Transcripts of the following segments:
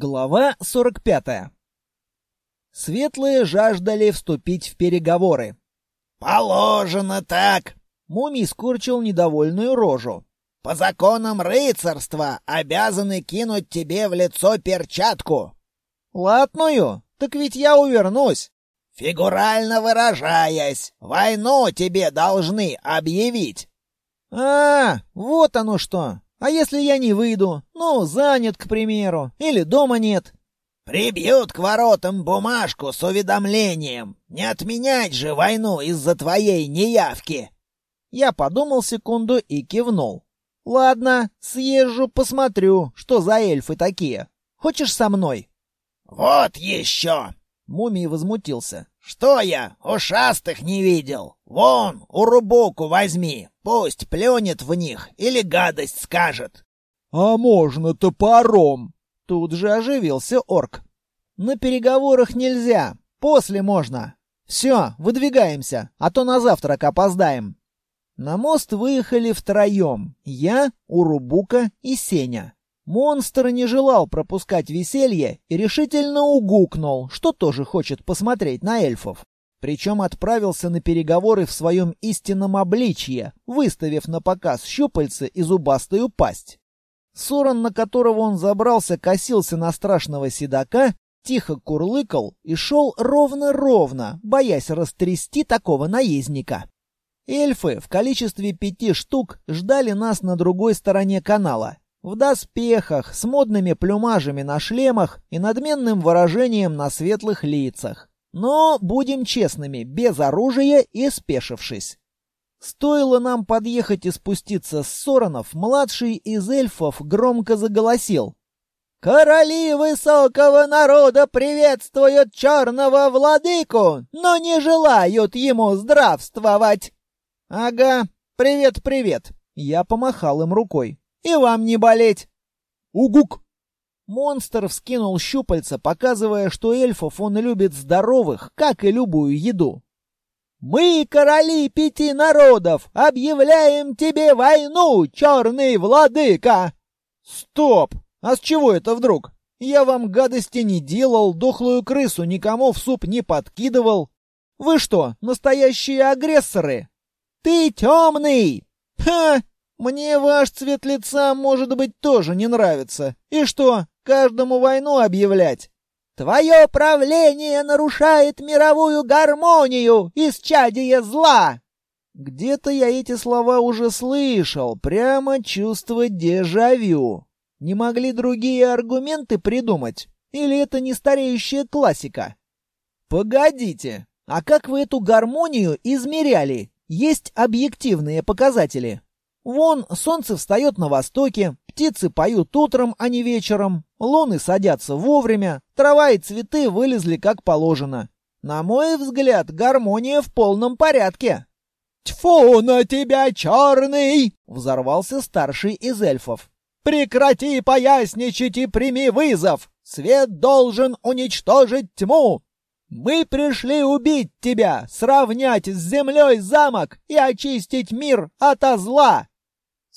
Глава 45. Светлые жаждали вступить в переговоры. «Положено так!» Муми скурчил недовольную рожу. «По законам рыцарства обязаны кинуть тебе в лицо перчатку!» «Латную? Так ведь я увернусь!» «Фигурально выражаясь, войну тебе должны объявить!» «А, вот оно что! А если я не выйду? Ну, занят, к примеру, или дома нет. Прибьют к воротам бумажку с уведомлением. Не отменять же войну из-за твоей неявки. Я подумал секунду и кивнул. Ладно, съезжу, посмотрю, что за эльфы такие. Хочешь со мной? Вот еще! Мумий возмутился. Что я, ушастых не видел? Вон, урубоку возьми, пусть пленет в них или гадость скажет. А можно топором. Тут же оживился орк. На переговорах нельзя, после можно. Все, выдвигаемся, а то на завтрак опоздаем. На мост выехали втроем. Я, Урубука и Сеня. Монстр не желал пропускать веселье и решительно угукнул, что тоже хочет посмотреть на эльфов. Причем отправился на переговоры в своем истинном обличье, выставив на показ щупальца и зубастую пасть. Соран, на которого он забрался, косился на страшного седока, тихо курлыкал и шел ровно-ровно, боясь растрясти такого наездника. Эльфы в количестве пяти штук ждали нас на другой стороне канала, в доспехах, с модными плюмажами на шлемах и надменным выражением на светлых лицах. Но, будем честными, без оружия и спешившись. Стоило нам подъехать и спуститься с Соронов, младший из эльфов громко заголосил. «Короли высокого народа приветствуют черного владыку, но не желают ему здравствовать!» «Ага, привет-привет!» Я помахал им рукой. «И вам не болеть!» «Угук!» Монстр вскинул щупальца, показывая, что эльфов он любит здоровых, как и любую еду. «Мы, короли пяти народов, объявляем тебе войну, черный владыка!» «Стоп! А с чего это вдруг? Я вам гадости не делал, дохлую крысу никому в суп не подкидывал. Вы что, настоящие агрессоры?» «Ты темный!» «Ха! Мне ваш цвет лица, может быть, тоже не нравится. И что, каждому войну объявлять. Твое правление нарушает мировую гармонию, исчадие зла!» Где-то я эти слова уже слышал, прямо чувство дежавю. Не могли другие аргументы придумать? Или это не стареющая классика? Погодите, а как вы эту гармонию измеряли? Есть объективные показатели. Вон солнце встает на востоке, Птицы поют утром, а не вечером. Лоны садятся вовремя. Трава и цветы вылезли как положено. На мой взгляд, гармония в полном порядке. «Тьфу на тебя, черный!» — взорвался старший из эльфов. «Прекрати поясничать и прими вызов! Свет должен уничтожить тьму! Мы пришли убить тебя, сравнять с землей замок и очистить мир от зла!»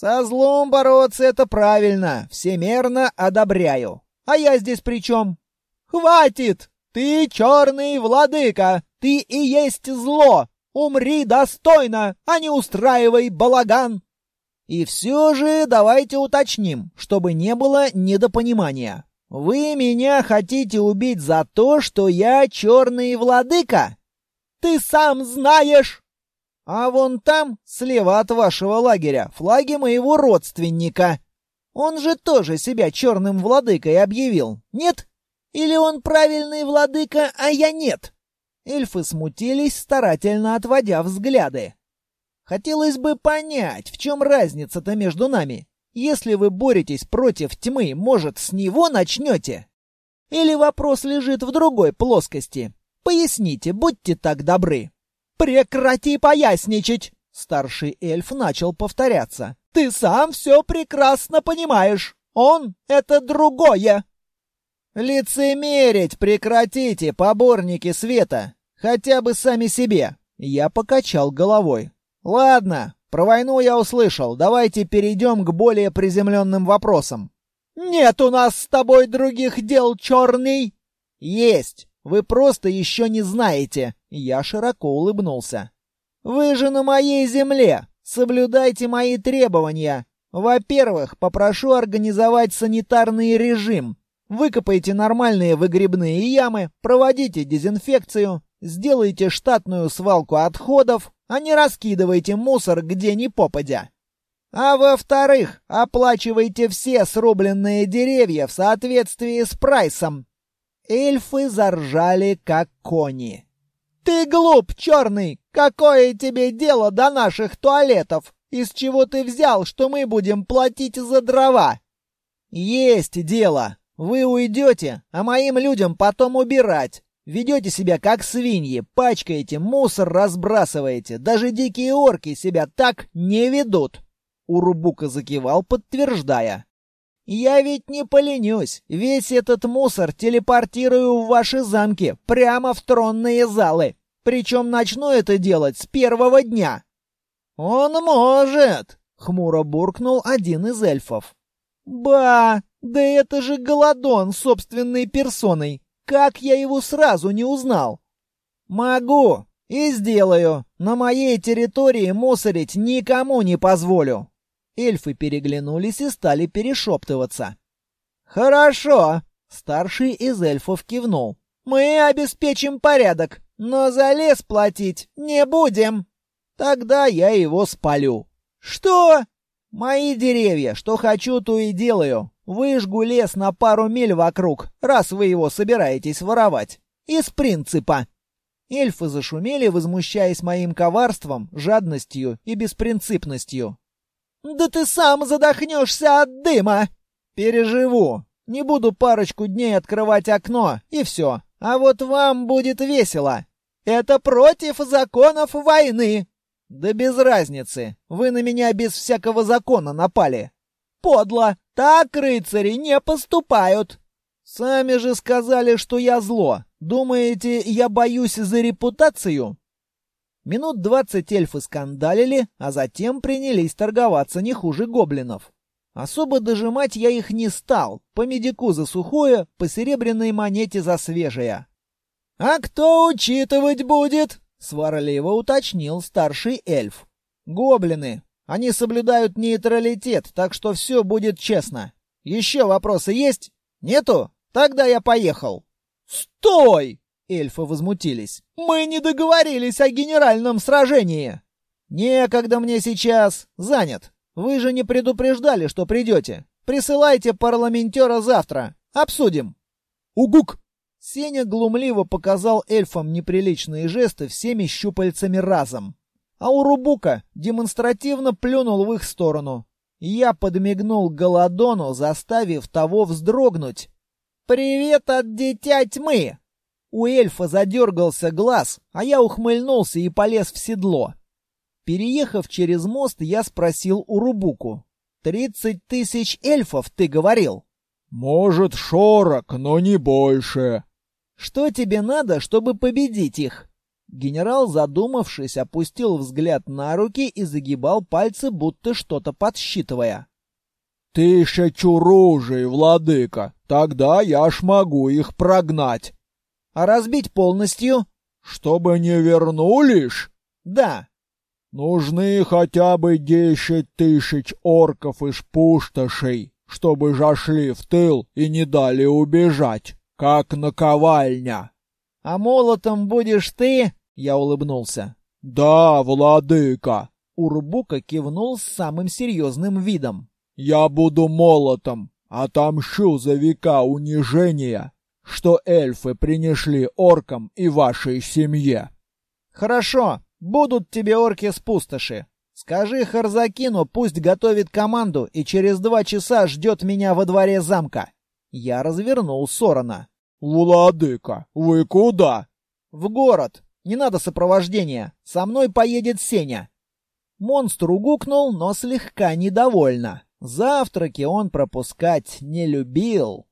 Со злом бороться это правильно, всемерно одобряю. А я здесь при чем? Хватит! Ты черный владыка, ты и есть зло. Умри достойно, а не устраивай балаган. И все же давайте уточним, чтобы не было недопонимания. Вы меня хотите убить за то, что я черный владыка? Ты сам знаешь! А вон там, слева от вашего лагеря, флаги моего родственника. Он же тоже себя черным владыкой объявил, нет? Или он правильный владыка, а я нет?» Эльфы смутились, старательно отводя взгляды. «Хотелось бы понять, в чем разница-то между нами. Если вы боретесь против тьмы, может, с него начнете? Или вопрос лежит в другой плоскости? Поясните, будьте так добры». «Прекрати поясничать!» Старший эльф начал повторяться. «Ты сам все прекрасно понимаешь. Он — это другое!» «Лицемерить прекратите, поборники света! Хотя бы сами себе!» Я покачал головой. «Ладно, про войну я услышал. Давайте перейдем к более приземленным вопросам». «Нет у нас с тобой других дел, черный!» «Есть! Вы просто еще не знаете!» Я широко улыбнулся. «Вы же на моей земле! Соблюдайте мои требования! Во-первых, попрошу организовать санитарный режим. Выкопайте нормальные выгребные ямы, проводите дезинфекцию, сделайте штатную свалку отходов, а не раскидывайте мусор где ни попадя. А во-вторых, оплачивайте все срубленные деревья в соответствии с прайсом, эльфы заржали как кони. «Ты глуп, черный! Какое тебе дело до наших туалетов? Из чего ты взял, что мы будем платить за дрова?» «Есть дело! Вы уйдете, а моим людям потом убирать!» Ведете себя как свиньи, пачкаете, мусор разбрасываете. Даже дикие орки себя так не ведут. Урубука закивал, подтверждая. Я ведь не поленюсь. Весь этот мусор телепортирую в ваши замки, прямо в тронные залы. Причем начну это делать с первого дня». «Он может!» — хмуро буркнул один из эльфов. «Ба! Да это же Голодон собственной персоной! Как я его сразу не узнал!» «Могу! И сделаю! На моей территории мусорить никому не позволю!» Эльфы переглянулись и стали перешептываться. «Хорошо!» — старший из эльфов кивнул. «Мы обеспечим порядок, но за лес платить не будем!» «Тогда я его спалю!» «Что?» «Мои деревья, что хочу, то и делаю. Выжгу лес на пару миль вокруг, раз вы его собираетесь воровать. Из принципа!» Эльфы зашумели, возмущаясь моим коварством, жадностью и беспринципностью. Да ты сам задохнешься от дыма. Переживу. Не буду парочку дней открывать окно, и все. А вот вам будет весело. Это против законов войны. Да без разницы. Вы на меня без всякого закона напали. Подло. Так рыцари не поступают. Сами же сказали, что я зло. Думаете, я боюсь за репутацию? Минут двадцать эльфы скандалили, а затем принялись торговаться не хуже гоблинов. Особо дожимать я их не стал, по медику за сухое, по серебряной монете за свежее. «А кто учитывать будет?» — сварливо уточнил старший эльф. «Гоблины. Они соблюдают нейтралитет, так что все будет честно. Еще вопросы есть? Нету? Тогда я поехал». «Стой!» Эльфы возмутились. «Мы не договорились о генеральном сражении!» «Некогда мне сейчас! Занят! Вы же не предупреждали, что придете! Присылайте парламентера завтра! Обсудим!» «Угук!» Сеня глумливо показал эльфам неприличные жесты всеми щупальцами разом. А Урубука демонстративно плюнул в их сторону. Я подмигнул Голодону, заставив того вздрогнуть. «Привет от Дитя Тьмы!» У эльфа задергался глаз, а я ухмыльнулся и полез в седло. Переехав через мост, я спросил у Рубуку. «Тридцать тысяч эльфов, ты говорил?» «Может, шорок, но не больше». «Что тебе надо, чтобы победить их?» Генерал, задумавшись, опустил взгляд на руки и загибал пальцы, будто что-то подсчитывая. «Тысячу ружей, владыка! Тогда я ж могу их прогнать!» А разбить полностью? Чтобы не вернулись? Да. Нужны хотя бы десять тысяч орков из пустошей, чтобы зашли в тыл и не дали убежать, как наковальня. А молотом будешь ты? Я улыбнулся. Да, владыка. Урбука кивнул с самым серьезным видом. Я буду молотом, а там за века унижения что эльфы принесли оркам и вашей семье. Хорошо, будут тебе орки с пустоши. Скажи Харзакину, пусть готовит команду и через два часа ждет меня во дворе замка. Я развернул Сорона. «Владыка, вы куда?» «В город. Не надо сопровождения. Со мной поедет Сеня». Монстр угукнул, но слегка недовольно. Завтраки он пропускать не любил.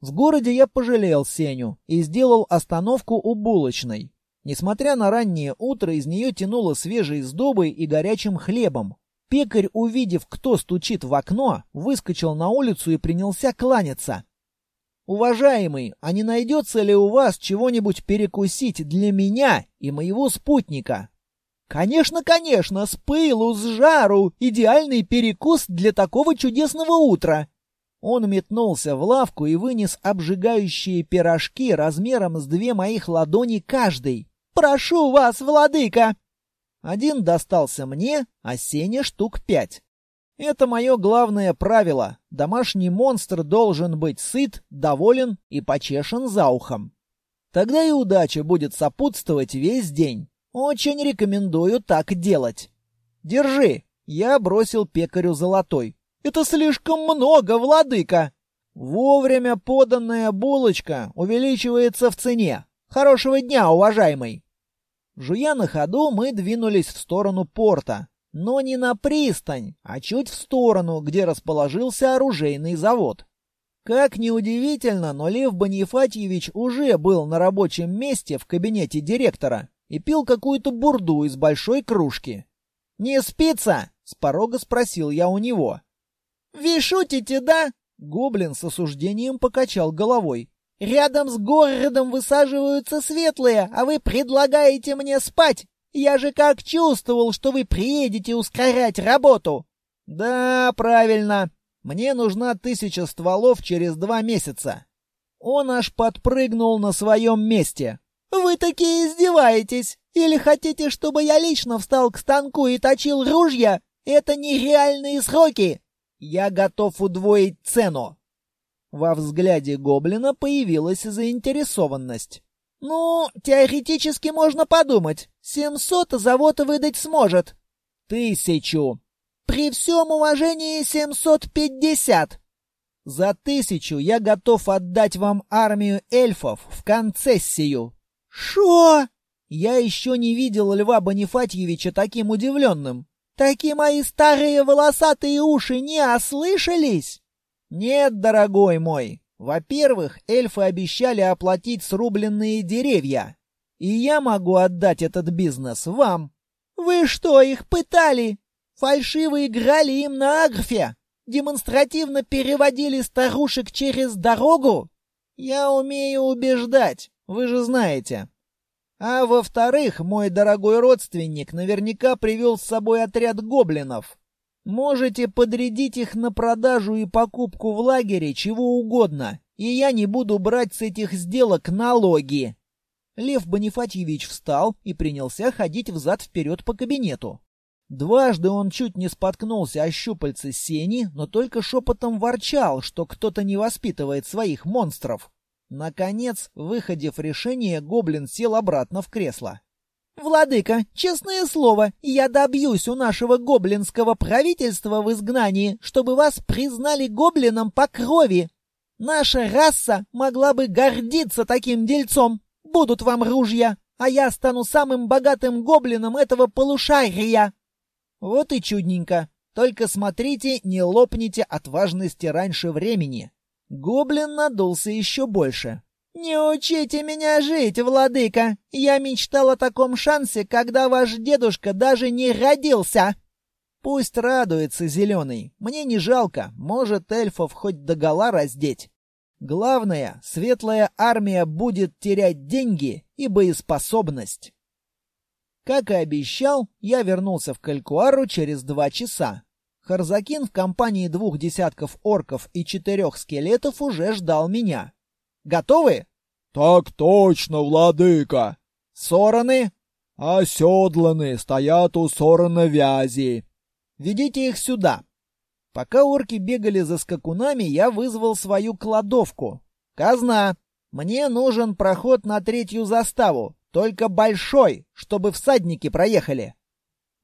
В городе я пожалел Сеню и сделал остановку у булочной. Несмотря на раннее утро, из нее тянуло свежей сдобой и горячим хлебом. Пекарь, увидев, кто стучит в окно, выскочил на улицу и принялся кланяться. «Уважаемый, а не найдется ли у вас чего-нибудь перекусить для меня и моего спутника?» «Конечно, конечно, с пылу, с жару! Идеальный перекус для такого чудесного утра!» Он метнулся в лавку и вынес обжигающие пирожки размером с две моих ладони каждый. «Прошу вас, владыка!» Один достался мне, а Сене штук пять. Это мое главное правило. Домашний монстр должен быть сыт, доволен и почешен за ухом. Тогда и удача будет сопутствовать весь день. Очень рекомендую так делать. Держи. Я бросил пекарю золотой. Это слишком много, владыка. Вовремя поданная булочка увеличивается в цене. Хорошего дня, уважаемый. Жуя на ходу, мы двинулись в сторону порта, но не на пристань, а чуть в сторону, где расположился оружейный завод. Как ни удивительно, но Лев Банифатьевич уже был на рабочем месте в кабинете директора и пил какую-то бурду из большой кружки. «Не спится?» — с порога спросил я у него. Вы шутите, да? Гоблин с осуждением покачал головой. Рядом с городом высаживаются светлые, а вы предлагаете мне спать. Я же как чувствовал, что вы приедете ускорять работу. Да, правильно. Мне нужна тысяча стволов через два месяца. Он аж подпрыгнул на своем месте. Вы такие издеваетесь? Или хотите, чтобы я лично встал к станку и точил ружья? Это нереальные сроки. Я готов удвоить цену. Во взгляде гоблина появилась заинтересованность. Ну, теоретически можно подумать. 700 завод выдать сможет. Тысячу. При всем уважении 750. За тысячу я готов отдать вам армию эльфов в концессию. Шо? Я еще не видел Льва Бонифатьевича таким удивленным. Такие мои старые волосатые уши не ослышались? Нет, дорогой мой. Во-первых, эльфы обещали оплатить срубленные деревья. И я могу отдать этот бизнес вам. Вы что, их пытали? Фальшиво играли им на агрфе? Демонстративно переводили старушек через дорогу? Я умею убеждать, вы же знаете. А во-вторых, мой дорогой родственник наверняка привел с собой отряд гоблинов. Можете подрядить их на продажу и покупку в лагере чего угодно, и я не буду брать с этих сделок налоги». Лев Бонифатьевич встал и принялся ходить взад-вперед по кабинету. Дважды он чуть не споткнулся о щупальце сени, но только шепотом ворчал, что кто-то не воспитывает своих монстров. Наконец, выходив решение, гоблин сел обратно в кресло. «Владыка, честное слово, я добьюсь у нашего гоблинского правительства в изгнании, чтобы вас признали гоблином по крови. Наша раса могла бы гордиться таким дельцом. Будут вам ружья, а я стану самым богатым гоблином этого полушария». «Вот и чудненько. Только смотрите, не лопните от важности раньше времени», Гоблин надулся еще больше. «Не учите меня жить, владыка! Я мечтал о таком шансе, когда ваш дедушка даже не родился!» «Пусть радуется зеленый. Мне не жалко. Может, эльфов хоть до гола раздеть. Главное, светлая армия будет терять деньги и боеспособность». Как и обещал, я вернулся в Калькуару через два часа. Харзакин в компании двух десятков орков и четырех скелетов уже ждал меня. Готовы? Так точно, владыка. Сороны, Оседланы, стоят у сорона вязи. Ведите их сюда. Пока орки бегали за скакунами, я вызвал свою кладовку. Казна, мне нужен проход на третью заставу, только большой, чтобы всадники проехали.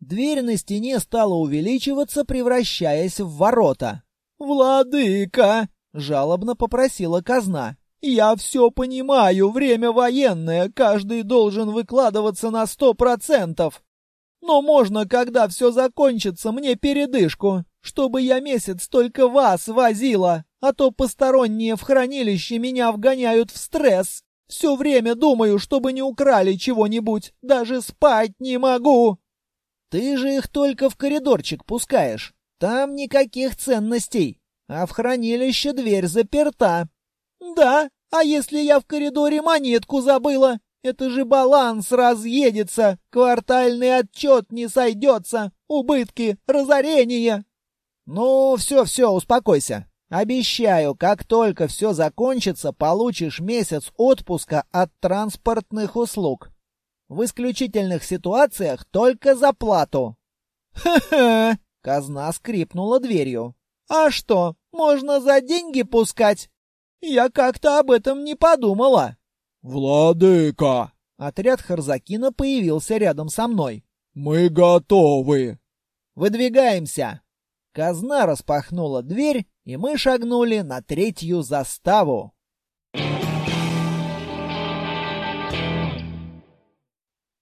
Дверь на стене стала увеличиваться, превращаясь в ворота. «Владыка!» — жалобно попросила казна. «Я все понимаю, время военное, каждый должен выкладываться на сто процентов. Но можно, когда все закончится, мне передышку, чтобы я месяц только вас возила, а то посторонние в хранилище меня вгоняют в стресс. Все время думаю, чтобы не украли чего-нибудь, даже спать не могу!» Ты же их только в коридорчик пускаешь. Там никаких ценностей. А в хранилище дверь заперта. Да, а если я в коридоре монетку забыла? Это же баланс разъедется, квартальный отчет не сойдется, убытки, разорение. Ну, все-все, успокойся. Обещаю, как только все закончится, получишь месяц отпуска от транспортных услуг в исключительных ситуациях только за плату. Хе-хе, казна скрипнула дверью. А что, можно за деньги пускать? Я как-то об этом не подумала. Владыка, отряд Харзакина появился рядом со мной. Мы готовы. Выдвигаемся. Казна распахнула дверь, и мы шагнули на третью заставу.